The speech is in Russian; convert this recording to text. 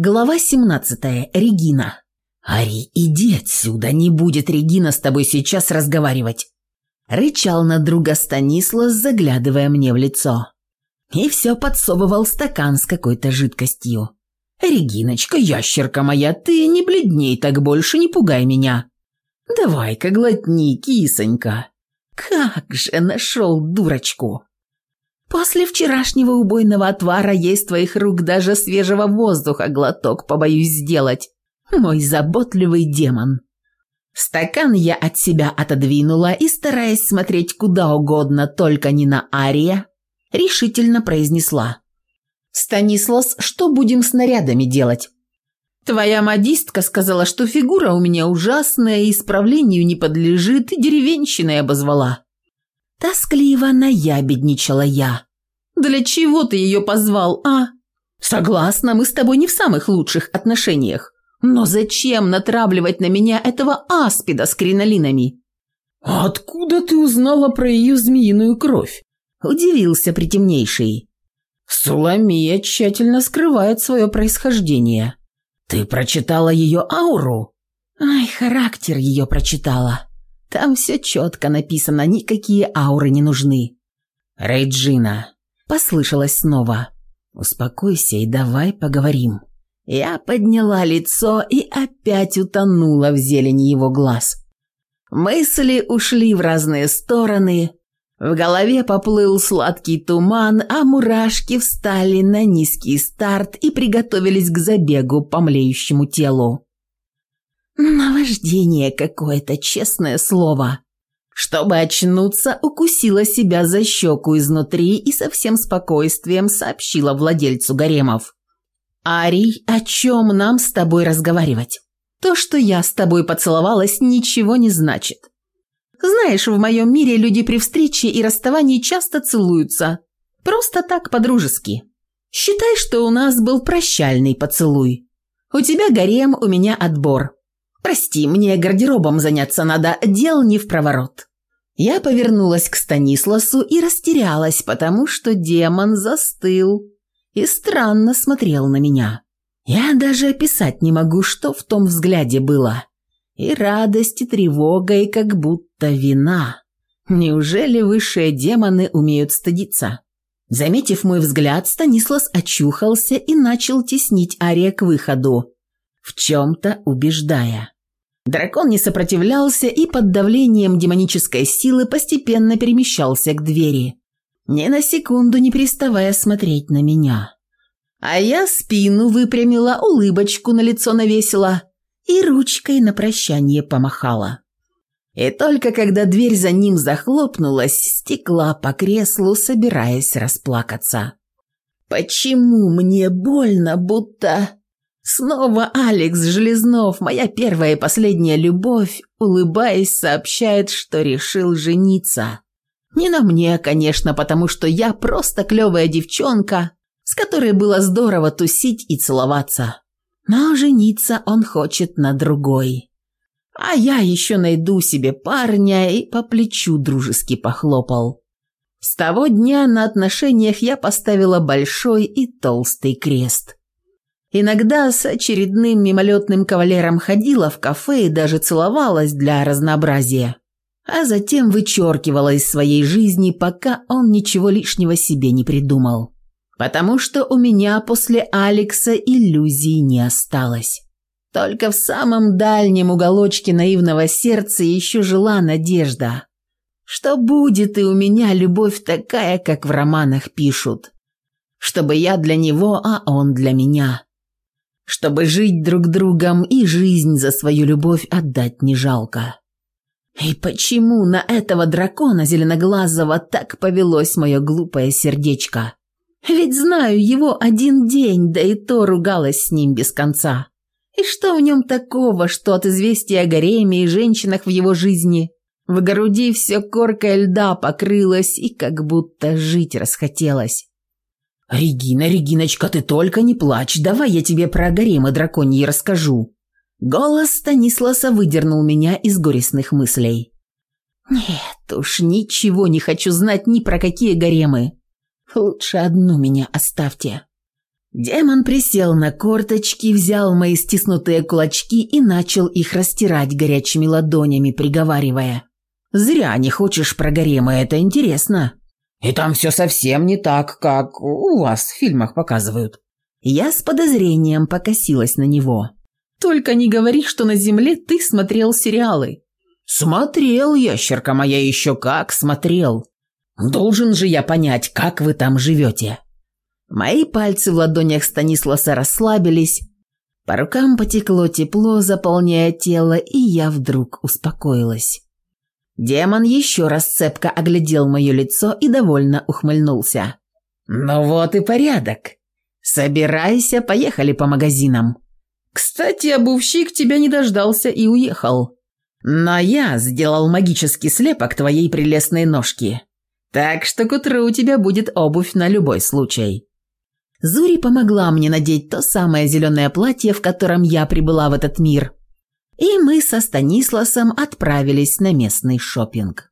Глава 17. Регина. «Ари, иди отсюда, не будет Регина с тобой сейчас разговаривать!» Рычал на друга Станислав, заглядывая мне в лицо. И все подсовывал стакан с какой-то жидкостью. «Региночка, ящерка моя, ты не бледней так больше, не пугай меня!» «Давай-ка глотни, кисонька!» «Как же нашел дурочку!» После вчерашнего убойного отвара есть твоих рук даже свежего воздуха глоток побоюсь сделать. Мой заботливый демон. Стакан я от себя отодвинула и, стараясь смотреть куда угодно, только не на Ария, решительно произнесла. «Станислас, что будем с нарядами делать?» «Твоя модистка сказала, что фигура у меня ужасная, и исправлению не подлежит, и деревенщиной обозвала». Тоскливо наябедничала я. «Для чего ты ее позвал, а?» «Согласна, мы с тобой не в самых лучших отношениях. Но зачем натравливать на меня этого аспида с кринолинами?» Откуда ты узнала про ее змеиную кровь?» – удивился притемнейший. Суламия тщательно скрывает свое происхождение. Ты прочитала ее ауру?» «Ай, характер ее прочитала. Там все четко написано, никакие ауры не нужны. Рейджина. Послышалось снова. Успокойся и давай поговорим. Я подняла лицо и опять утонула в зелени его глаз. Мысли ушли в разные стороны. В голове поплыл сладкий туман, а мурашки встали на низкий старт и приготовились к забегу по млеющему телу. Наваждение какое-то, честное слово. Чтобы очнуться, укусила себя за щеку изнутри и со всем спокойствием сообщила владельцу гаремов. «Арий, о чем нам с тобой разговаривать? То, что я с тобой поцеловалась, ничего не значит. Знаешь, в моем мире люди при встрече и расставании часто целуются. Просто так, по-дружески. Считай, что у нас был прощальный поцелуй. У тебя гарем, у меня отбор. «Прости, мне гардеробом заняться надо, дел не в проворот». Я повернулась к Станисласу и растерялась, потому что демон застыл и странно смотрел на меня. Я даже описать не могу, что в том взгляде было. И радость, и тревога, и как будто вина. Неужели высшие демоны умеют стыдиться? Заметив мой взгляд, Станислас очухался и начал теснить Ария к выходу, в чем-то убеждая. Дракон не сопротивлялся и под давлением демонической силы постепенно перемещался к двери, ни на секунду не переставая смотреть на меня. А я спину выпрямила, улыбочку на лицо навесила и ручкой на прощание помахала. И только когда дверь за ним захлопнулась, стекла по креслу, собираясь расплакаться. «Почему мне больно, будто...» Снова Алекс Железнов, моя первая и последняя любовь, улыбаясь, сообщает, что решил жениться. Не на мне, конечно, потому что я просто клевая девчонка, с которой было здорово тусить и целоваться. Но жениться он хочет на другой. А я еще найду себе парня и по плечу дружески похлопал. С того дня на отношениях я поставила большой и толстый крест. Иногда с очередным мимолетным кавалером ходила в кафе и даже целовалась для разнообразия. А затем вычеркивала из своей жизни, пока он ничего лишнего себе не придумал. Потому что у меня после Алекса иллюзий не осталось. Только в самом дальнем уголочке наивного сердца еще жила надежда. Что будет и у меня любовь такая, как в романах пишут. Чтобы я для него, а он для меня чтобы жить друг другом и жизнь за свою любовь отдать не жалко. И почему на этого дракона зеленоглазого так повелось мое глупое сердечко? Ведь знаю его один день, да и то ругалась с ним без конца. И что в нем такого, что от известия о гареме и женщинах в его жизни в груди все коркой льда покрылось и как будто жить расхотелось? «Регина, Региночка, ты только не плачь, давай я тебе про гаремы драконьи расскажу». Голос Станисласа выдернул меня из горестных мыслей. «Нет уж, ничего не хочу знать ни про какие гаремы. Лучше одну меня оставьте». Демон присел на корточки, взял мои стиснутые кулачки и начал их растирать горячими ладонями, приговаривая. «Зря не хочешь про гаремы, это интересно. И там все совсем не так, как у вас в фильмах показывают». Я с подозрением покосилась на него. «Только не говори, что на Земле ты смотрел сериалы». «Смотрел, ящерка моя, еще как смотрел. Должен же я понять, как вы там живете». Мои пальцы в ладонях Станисласа расслабились, по рукам потекло тепло, заполняя тело, и я вдруг успокоилась. Демон еще раз цепко оглядел мое лицо и довольно ухмыльнулся. «Ну вот и порядок. Собирайся, поехали по магазинам». Кстати, а обувщик тебя не дождался и уехал. Но я сделал магический слепок твоей прелестной ножки. Так что к утру у тебя будет обувь на любой случай. Зури помогла мне надеть то самое зеленое платье, в котором я прибыла в этот мир, и мы со Станисласом отправились на местный шопинг.